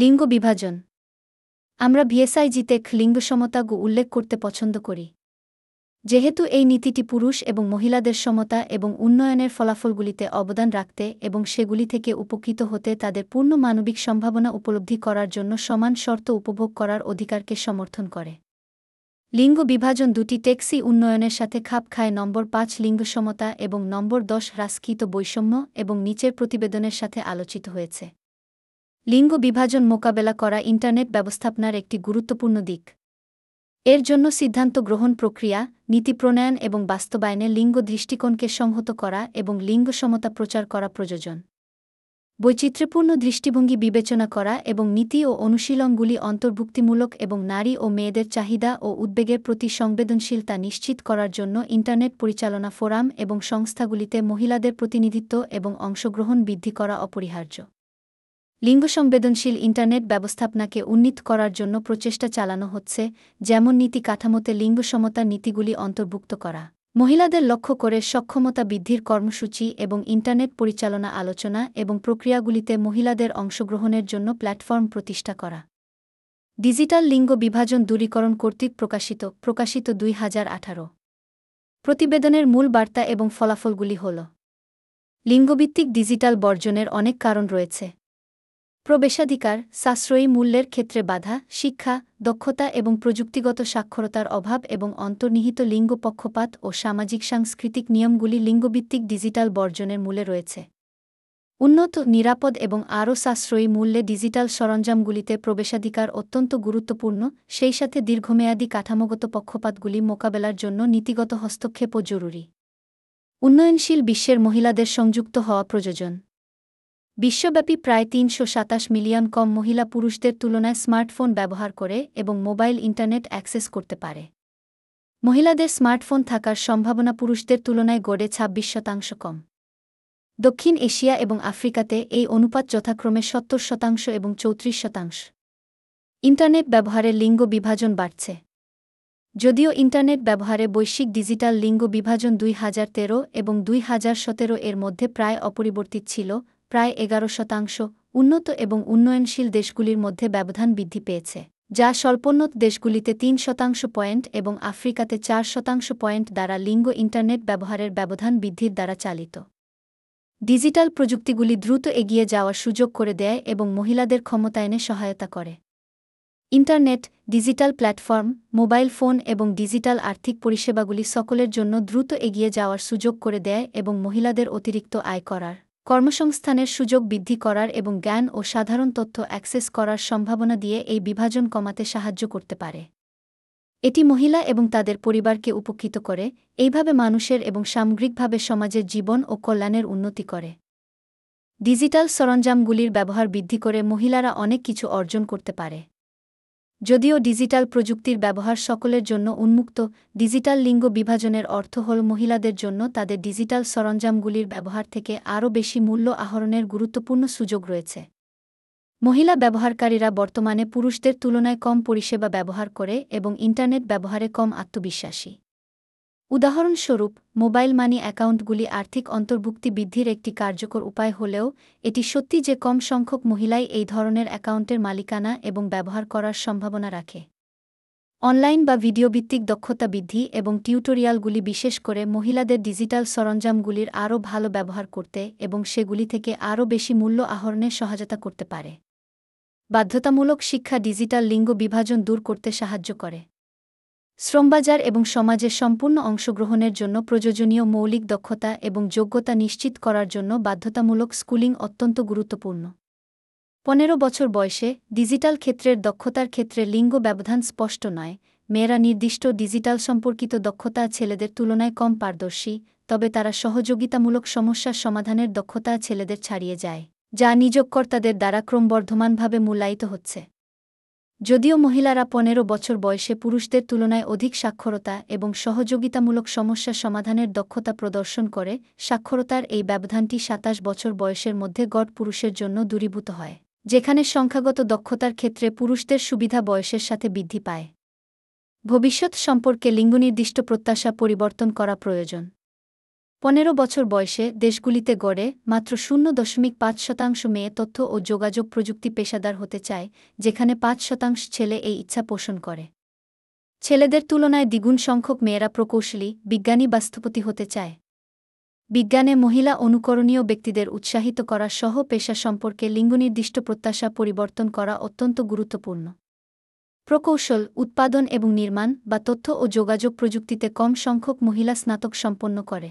লিঙ্গ বিভাজন। আমরা ভিএসআইজিতে লিঙ্গ সমতা গু উল্লেখ করতে পছন্দ করি। যেহেতু এই নীতিটি পুরুষ এবং মহিলাদের সমতা এবং উন্নয়নের ফলাফলগুলিতে অবদান রাখতে এবং সেগুলি থেকে উপকৃত হতে তাদের পূর্ণ মানবিক সম্ভাবনা উপলব্ধি করার জন্য সমান শর্ত উপভোগ করার অধিকারকে সমর্থন করে। লিঙ্গ বিভাজন দুটি ট্যাক্সি উন্নয়নের সাথে খাপ খায় নম্বর পাঁচ লিঙ্গ সমতা এবং নম্বর দশ হ্রাসকৃত বৈষম্য এবং নিচের প্রতিবেদনের সাথে আলোচিত হয়েছে। লিঙ্গ বিভাজন মোকাবেলা করা ইন্টারনেট ব্যবস্থাপনার একটি গুরুত্বপূর্ণ দিক। এর জন্য সিদ্ধান্ত গ্রহণ প্রক্রিয়া, নীতি প্রণয়ন এবং বাস্তবায়নে লিঙ্গ দৃষ্টিকোণকে সংহত করা এবং লিঙ্গ সমতা প্রচার করা প্রয়োজন। বৈচিত্র্যপূর্ণ দৃষ্টিভঙ্গি বিবেচনা করা এবং নীতি ও অনুশীলনগুলি অন্তর্ভুক্তিমূলক এবং নারী ও মেয়েদের চাহিদা ও উদ্বেগের প্রতি সংবেদনশীলতা নিশ্চিত করার জন্য ইন্টারনেট পরিচালনা ফোরাম এবং সংস্থাগুলিতে মহিলাদের প্রতিনিধিত্ব এবং অংশগ্রহণ বৃদ্ধি করা অপরিহার্য। লিঙ্গ সংবেদনশীল ইন্টারনেট ব্যবস্থাপনাকে উন্নীত করার জন্য প্রচেষ্টা চালানো হচ্ছে, যেমন নীতি কাঠামোতে লিঙ্গ সমতার নীতিগুলি অন্তর্ভুক্ত করা। মহিলাদের লক্ষ্য করে সক্ষমতা বৃদ্ধির কর্মসূচি এবং ইন্টারনেট পরিচালনা আলোচনা এবং প্রক্রিয়াগুলিতে মহিলাদের অংশগ্রহণের জন্য প্ল্যাটফর্ম প্রতিষ্ঠা করা। ডিজিটাল লিঙ্গ বিভাজন দূরীকরণ কর্তৃক প্রকাশিত প্রকাশিত দুই হাজার আঠারো। প্রতিবেদনের মূল বার্তা এবং ফলাফলগুলি হল। লিঙ্গভিত্তিক ডিজিটাল বর্জনের অনেক কারণ রয়েছে। প্রবেশাধিকার, সাশ্রয়ী মূল্যের ক্ষেত্রে বাধা, শিক্ষা, দক্ষতা এবং প্রযুক্তিগত সাক্ষরতার অভাব এবং অন্তর্নিহিত লিঙ্গ পক্ষপাত ও সামাজিক সাংস্কৃতিক নিয়মগুলি লিঙ্গভিত্তিক ডিজিটাল বর্জনের মূলে রয়েছে। উন্নত, নিরাপদ এবং আরও সাশ্রয়ী মূল্যে ডিজিটাল সরঞ্জামগুলিতে প্রবেশাধিকার অত্যন্ত গুরুত্বপূর্ণ, সেই সাথে দীর্ঘমেয়াদী কাঠামোগত পক্ষপাতগুলি মোকাবেলার জন্য নীতিগত হস্তক্ষেপও জরুরি। উন্নয়নশীল বিশ্বের মহিলাদের সংযুক্ত হওয়া প্রয়োজন। বিশ্বব্যাপী প্রায় তিনশো সাতাশ মিলিয়ন কম মহিলা পুরুষদের তুলনায় স্মার্টফোন ব্যবহার করে এবং মোবাইল ইন্টারনেট অ্যাক্সেস করতে পারে। মহিলাদের স্মার্টফোন থাকার সম্ভাবনা পুরুষদের তুলনায় গড়ে ছাব্বিশ শতাংশ কম। দক্ষিণ এশিয়া এবং আফ্রিকাতে এই অনুপাত যথাক্রমে সত্তর শতাংশ এবং চৌত্রিশ শতাংশ। ইন্টারনেট ব্যবহারে লিঙ্গ বিভাজন বাড়ছে। যদিও ইন্টারনেট ব্যবহারে বৈশ্বিক ডিজিটাল লিঙ্গ বিভাজন দুই হাজার তেরো এবং দুই হাজার সতেরো এর মধ্যে প্রায় অপরিবর্তিত ছিল প্রায় এগারো শতাংশ উন্নত এবং উন্নয়নশীল দেশগুলির মধ্যে ব্যবধান বৃদ্ধি পেয়েছে, যা স্বল্পোন্নত দেশগুলিতে তিন শতাংশ পয়েন্ট এবং আফ্রিকাতে চার শতাংশ পয়েন্ট দ্বারা লিঙ্গ ইন্টারনেট ব্যবহারের ব্যবধান বৃদ্ধির দ্বারা চালিত। ডিজিটাল প্রযুক্তিগুলি দ্রুত এগিয়ে যাওয়ার সুযোগ করে দেয় এবং মহিলাদের ক্ষমতায়নে সহায়তা করে। Internet, digital platform, mobile phone এবং ডিজিটাল আর্থিক পরিষেবাগুলি সকলের জন্য দ্রুত এগিয়ে যাওয়ার সুযোগ করে দেয় এবং মহিলাদের অতিরিক্ত আয় করার কর্মসংস্থানের সুযোগ বৃদ্ধি করার এবং জ্ঞান ও সাধারণ তথ্য অ্যাক্সেস করার সম্ভাবনা দিয়ে এই বিভাজন কমাতে সাহায্য করতে পারে। এটি মহিলা এবং তাদের পরিবারকে উপকৃত করে, এইভাবে মানুষের এবং সামগ্রিকভাবে সমাজের জীবন ও কল্যাণের উন্নতি করে। ডিজিটাল সরঞ্জামগুলির ব্যবহার বৃদ্ধি করে মহিলারা অনেক কিছু অর্জন করতে পারে। যদিও ডিজিটাল প্রযুক্তির ব্যবহার সকলের জন্য উন্মুক্ত, ডিজিটাল লিঙ্গ বিভাজনের অর্থ হল মহিলাদের জন্য তাদের ডিজিটাল সরঞ্জামগুলির ব্যবহার থেকে আরও বেশি মূল্য আহরণের গুরুত্বপূর্ণ সুযোগ রয়েছে। মহিলা ব্যবহারকারীরা বর্তমানে পুরুষদের তুলনায় কম পরিষেবা ব্যবহার করে এবং ইন্টারনেট ব্যবহারে কম আত্মবিশ্বাসী। উদাহরণস্বরূপ, মোবাইল মানি অ্যাকাউন্টগুলি আর্থিক অন্তর্ভুক্তি বৃদ্ধির একটি কার্যকর উপায় হলেও, এটি সত্যি যে কম সংখ্যক মহিলাই এই ধরনের অ্যাকাউন্টের মালিকানা এবং ব্যবহার করার সম্ভাবনা রাখে। অনলাইন বা ভিডিওভিত্তিক দক্ষতা বৃদ্ধি এবং টিউটোরিয়ালগুলি বিশেষ করে মহিলাদের ডিজিটাল সরঞ্জামগুলির আরও ভালো ব্যবহার করতে এবং সেগুলি থেকে আরও বেশি মূল্য আহরণে সহায়তা করতে পারে। বাধ্যতামূলক শিক্ষা ডিজিটাল লিঙ্গ বিভাজন দূর করতে সাহায্য করে। শ্রমবাজার এবং সমাজের সম্পূর্ণ অংশগ্রহণের জন্য প্রয়োজনীয় মৌলিক দক্ষতা এবং যোগ্যতা নিশ্চিত করার জন্য বাধ্যতামূলক স্কুলিং অত্যন্ত গুরুত্বপূর্ণ। পনেরো বছর বয়সে ডিজিটাল ক্ষেত্রের দক্ষতার ক্ষেত্রে লিঙ্গ ব্যবধান স্পষ্ট নয়। মেয়েরা নির্দিষ্ট ডিজিটাল সম্পর্কিত দক্ষতা ছেলেদের তুলনায় কম পারদর্শী, তবে তারা সহযোগিতামূলক সমস্যার সমাধানের দক্ষতা ছেলেদের ছাড়িয়ে যায়, যা নিযোগকর্তাদের দ্বারা ক্রমবর্ধমানভাবে মূল্যায়িত হচ্ছে। যদিও মহিলারা পনেরো বছর বয়সে পুরুষদের তুলনায় অধিক সাক্ষরতা এবং সহযোগিতামূলক সমস্যা সমাধানের দক্ষতা প্রদর্শন করে, সাক্ষরতার এই ব্যবধানটি সাতাশ বছর বয়সের মধ্যে গড় পুরুষের জন্য দূরীভূত হয়, যেখানে সংখ্যাগত দক্ষতার ক্ষেত্রে পুরুষদের সুবিধা বয়সের সাথে বৃদ্ধি পায়। ভবিষ্যৎ সম্পর্কে লিঙ্গনির্দিষ্ট প্রত্যাশা পরিবর্তন করা প্রয়োজন। পনেরো বছর বয়সে দেশগুলিতে গড়ে মাত্র শূন্য দশমিক পাঁচ শতাংশ মেয়ে তথ্য ও যোগাযোগ প্রযুক্তি পেশাদার হতে চায়, যেখানে পাঁচ শতাংশ ছেলে এই ইচ্ছা পোষণ করে। ছেলেদের তুলনায় দ্বিগুণ সংখ্যক মেয়েরা প্রকৌশলী, বিজ্ঞানী বাস্তপতি হতে চায়। বিজ্ঞানে মহিলা অনুকরণীয় ব্যক্তিদের উৎসাহিত করা সহ পেশা সম্পর্কে লিঙ্গনির্দিষ্ট প্রত্যাশা পরিবর্তন করা অত্যন্ত গুরুত্বপূর্ণ। প্রকৌশল, উৎপাদন এবং নির্মাণ বা তথ্য ও যোগাযোগ প্রযুক্তিতে কম সংখ্যক মহিলা স্নাতক সম্পন্ন করে।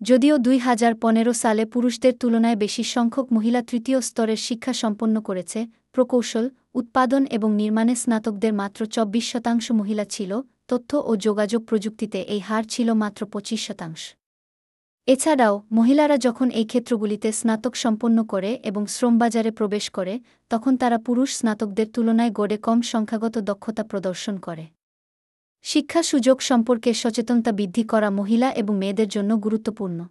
যদিও দুই হাজার পনেরো সালে পুরুষদের তুলনায় বেশি সংখ্যক মহিলা তৃতীয় স্তরের শিক্ষা সম্পন্ন করেছে, প্রকৌশল, উৎপাদন এবং নির্মাণে স্নাতকদের মাত্র চব্বিশ শতাংশ মহিলা ছিল, তথ্য ও যোগাযোগ প্রযুক্তিতে এই হার ছিল মাত্র পঁচিশ শতাংশ। এছাড়াও, মহিলারা যখন এই ক্ষেত্রগুলিতে স্নাতক সম্পন্ন করে এবং শ্রমবাজারে প্রবেশ করে, তখন তারা পুরুষ স্নাতকদের তুলনায় গড়ে কম সংখ্যাগত দক্ষতা প্রদর্শন করে। শিক্ষা সুযোগ সম্পর্কে সচেতনতা বৃদ্ধি করা মহিলা এবং মেয়েদের জন্য গুরুত্বপূর্ণ।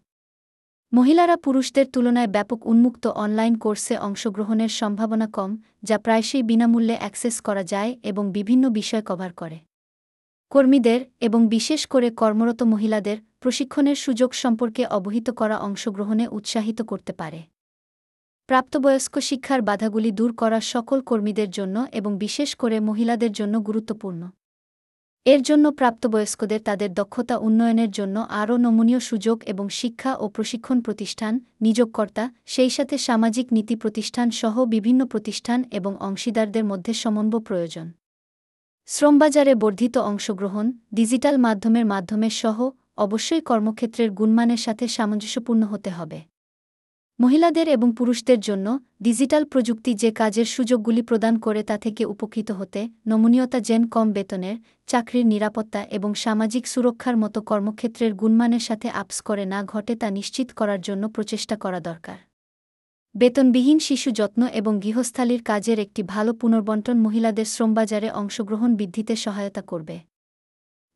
মহিলারা পুরুষদের তুলনায় ব্যাপক উন্মুক্ত অনলাইন কোর্সে অংশগ্রহণের সম্ভাবনা কম, যা প্রায়শই বিনামূল্যে অ্যাক্সেস করা যায় এবং বিভিন্ন বিষয় কভার করে। কর্মীদের এবং বিশেষ করে কর্মরত মহিলাদের প্রশিক্ষণের সুযোগ সম্পর্কে অবহিত করা অংশগ্রহণে উৎসাহিত করতে পারে। প্রাপ্তবয়স্ক শিক্ষার বাধাগুলি দূর করা সকল কর্মীদের জন্য এবং বিশেষ করে মহিলাদের জন্য গুরুত্বপূর্ণ। এর জন্য প্রাপ্তবয়স্কদের তাদের দক্ষতা উন্নয়নের জন্য আরও নমনীয় সুযোগ এবং শিক্ষা ও প্রশিক্ষণ প্রতিষ্ঠান, নিযোগকর্তা, সেই সাথে সামাজিক নীতি প্রতিষ্ঠান সহ বিভিন্ন প্রতিষ্ঠান এবং অংশীদারদের মধ্যে সমন্বয় প্রয়োজন। শ্রমবাজারে বর্ধিত অংশগ্রহণ, ডিজিটাল মাধ্যমের মাধ্যমে সহ, অবশ্যই কর্মক্ষেত্রের গুণমানের সাথে সামঞ্জস্যপূর্ণ হতে হবে। মহিলাদের এবং পুরুষদের জন্য ডিজিটাল প্রযুক্তি যে কাজের সুযোগগুলি প্রদান করে তা থেকে উপকৃত হতে, নমনীয়তা জেন কম বেতনের, চাকরির নিরাপত্তা এবং সামাজিক সুরক্ষার মতো কর্মক্ষেত্রের গুণমানের সাথে আপস করে না ঘটে তা নিশ্চিত করার জন্য প্রচেষ্টা করা দরকার। বেতনবিহীন শিশু যত্ন এবং গৃহস্থালির কাজের একটি ভালো পুনর্বন্টন মহিলাদের শ্রমবাজারে অংশগ্রহণ বৃদ্ধিতে সহায়তা করবে।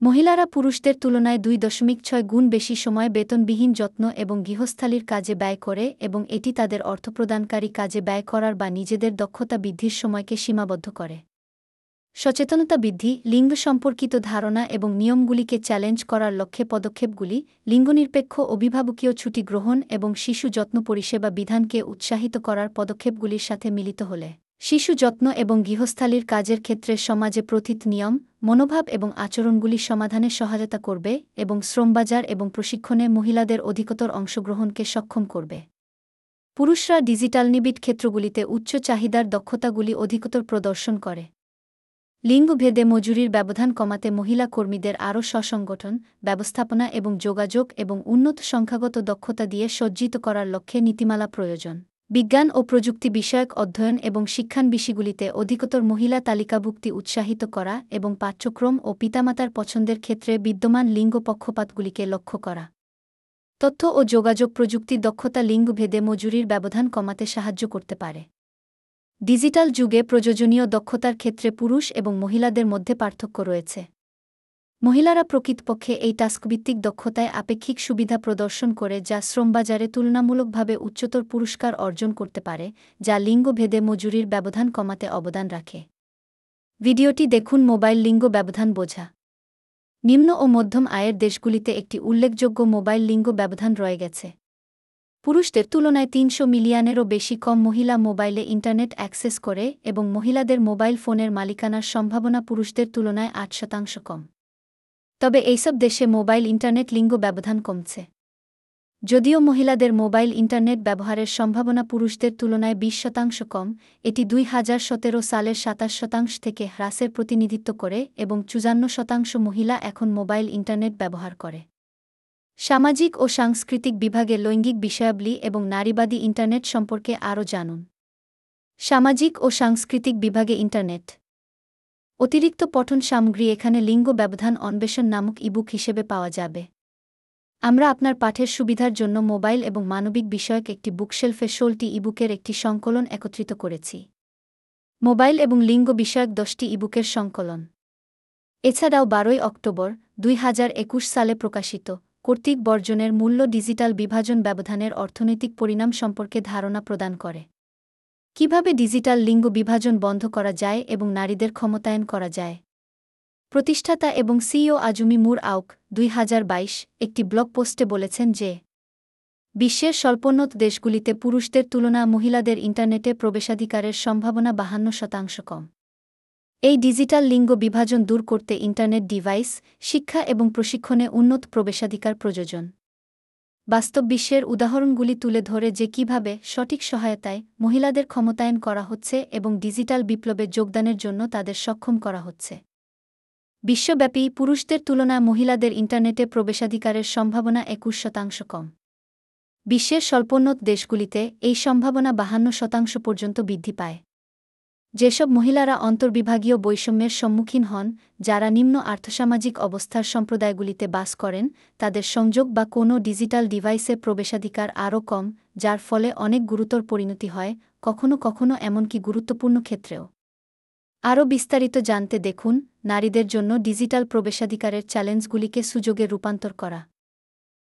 মহিলারা পুরুষদের তুলনায় দুই দশমিক ছয় গুণ বেশি সময় বেতনবিহীন যত্ন এবং গৃহস্থালির কাজে ব্যয় করে এবং এটি তাদের অর্থপ্রদানকারী কাজে ব্যয় করার বা নিজেদের দক্ষতা বৃদ্ধির সময়কে সীমাবদ্ধ করে। সচেতনতা বৃদ্ধি, লিঙ্গ সম্পর্কিত ধারণা এবং নিয়মগুলিকে চ্যালেঞ্জ করার লক্ষ্যে পদক্ষেপগুলি, লিঙ্গনিরপেক্ষ অভিভাবকীয় ছুটি গ্রহণ এবং শিশু যত্ন পরিষেবা বিধানকে উৎসাহিত করার পদক্ষেপগুলির সাথে মিলিত হলে। শিশু যত্ন এবং গৃহস্থালির কাজের ক্ষেত্রে সমাজে প্রথিত নিয়ম, মনোভাব এবং আচরণগুলি সমাধানে সহায়তা করবে এবং শ্রমবাজার এবং প্রশিক্ষণে মহিলাদের অধিকতর অংশগ্রহণকে সক্ষম করবে। পুরুষরা ডিজিটাল নিবিড় ক্ষেত্রগুলিতে উচ্চ চাহিদার দক্ষতাগুলি অধিকতর প্রদর্শন করে। লিঙ্গভেদে মজুরির ব্যবধান কমাতে মহিলা কর্মীদের আরও স্বসংগঠন ব্যবস্থাপনা এবং যোগাযোগ এবং উন্নত সংখ্যাগত দক্ষতা দিয়ে সজ্জিত করার লক্ষ্যে নীতিমালা প্রয়োজন। বিজ্ঞান ও প্রযুক্তি বিষয়ক অধ্যয়ন এবং শিক্ষান বিষয়গুলিতে অধিকতর মহিলা তালিকাভুক্তি উৎসাহিত করা এবং পাঠ্যক্রম ও পিতামাতার পছন্দের ক্ষেত্রে বিদ্যমান লিঙ্গ পক্ষপাতগুলিকে লক্ষ্য করা। তথ্য ও যোগাযোগ প্রযুক্তি দক্ষতা লিঙ্গভেদে মজুরির ব্যবধান কমাতে সাহায্য করতে পারে। ডিজিটাল যুগে প্রয়োজনীয় দক্ষতার ক্ষেত্রে পুরুষ এবং মহিলাদের মধ্যে পার্থক্য রয়েছে। মহিলারা প্রকৃতপক্ষে এই টাস্কভিত্তিক দক্ষতায় আপেক্ষিক সুবিধা প্রদর্শন করে যা শ্রমবাজারে তুলনামূলকভাবে উচ্চতর পুরস্কার অর্জন করতে পারে, যা লিঙ্গভেদে মজুরির ব্যবধান কমাতে অবদান রাখে। ভিডিওটি দেখুন মোবাইল লিঙ্গ ব্যবধান বোঝা। নিম্ন ও মধ্যম আয়ের দেশগুলিতে একটি উল্লেখযোগ্য মোবাইল লিঙ্গ ব্যবধান রয়ে গেছে। পুরুষদের তুলনায় তিনশো মিলিয়নেরও বেশি কম মহিলা মোবাইলে ইন্টারনেট অ্যাক্সেস করে এবং মহিলাদের মোবাইল ফোনের মালিকানার সম্ভাবনা পুরুষদের তুলনায় আট শতাংশ কম। তবে এইসব দেশে মোবাইল ইন্টারনেট লিঙ্গ ব্যবধান কমছে। যদিও মহিলাদের মোবাইল ইন্টারনেট ব্যবহারের সম্ভাবনা পুরুষদের তুলনায় বিশ শতাংশ কম, এটি দুই হাজার সতেরো সালের সাতাশ শতাংশ থেকে হ্রাসের প্রতিনিধিত্ব করে এবং চুজান্ন শতাংশ মহিলা এখন মোবাইল ইন্টারনেট ব্যবহার করে। সামাজিক ও সাংস্কৃতিক বিভাগে লৈঙ্গিক বিষয়াবলী এবং নারীবাদী ইন্টারনেট সম্পর্কে আরও জানুন। সামাজিক ও সাংস্কৃতিক বিভাগে ইন্টারনেট অতিরিক্ত পঠন সামগ্রী এখানে লিঙ্গ ব্যবধান অন্বেষণ নামক ইবুক হিসেবে পাওয়া যাবে। আমরা আপনার পাঠের সুবিধার জন্য মোবাইল এবং মানবিক বিষয়ক একটি বুকশেলফে ষোলটি ইবুকের একটি সংকলন একত্রিত করেছি। মোবাইল এবং লিঙ্গ বিষয়ক দশটি ইবুকের সংকলন। এছাড়াও বারোই অক্টোবর দুই হাজার একুশ সালে প্রকাশিত কর্তৃক বর্জনের মূল্য ডিজিটাল বিভাজন ব্যবধানের অর্থনৈতিক পরিণাম সম্পর্কে ধারণা প্রদান করে। কীভাবে ডিজিটাল লিঙ্গ বিভাজন বন্ধ করা যায় এবং নারীদের ক্ষমতায়ন করা যায়? প্রতিষ্ঠাতা এবং সিইও আজুমি মুর আউক, দুই হাজার বাইশ, একটি ব্লগ পোস্টে বলেছেন যে, বিশ্বের স্বল্পোন্নত দেশগুলিতে পুরুষদের তুলনা মহিলাদের ইন্টারনেটে প্রবেশাধিকারের সম্ভাবনা বাহান্ন শতাংশ কম। এই ডিজিটাল লিঙ্গ বিভাজন দূর করতে ইন্টারনেট ডিভাইস, শিক্ষা এবং প্রশিক্ষণে উন্নত প্রবেশাধিকার প্রয়োজন। বাস্তব বিশ্বের উদাহরণগুলি তুলে ধরে যে কীভাবে সঠিক সহায়তায় মহিলাদের ক্ষমতায়ন করা হচ্ছে এবং ডিজিটাল বিপ্লবে যোগদানের জন্য তাদের সক্ষম করা হচ্ছে। বিশ্বব্যাপী পুরুষদের তুলনায় মহিলাদের ইন্টারনেটে প্রবেশাধিকারের সম্ভাবনা একুশ শতাংশ কম। বিশ্বের স্বল্পোন্নত দেশগুলিতে এই সম্ভাবনা বাহান্ন শতাংশ পর্যন্ত বৃদ্ধি পায়। যেসব মহিলারা অন্তর্বিভাগীয় বৈষম্যের সম্মুখীন হন, যারা নিম্ন আর্থসামাজিক অবস্থার সম্প্রদায়গুলিতে বাস করেন, তাদের সংযোগ বা কোনো ডিজিটাল ডিভাইসে প্রবেশাধিকার আরও কম, যার ফলে অনেক গুরুতর পরিণতি হয়, কখনো কখনো এমনকি গুরুত্বপূর্ণ ক্ষেত্রেও। আরও বিস্তারিত জানতে দেখুন, নারীদের জন্য ডিজিটাল প্রবেশাধিকারের চ্যালেঞ্জগুলিকে সুযোগে রূপান্তর করা।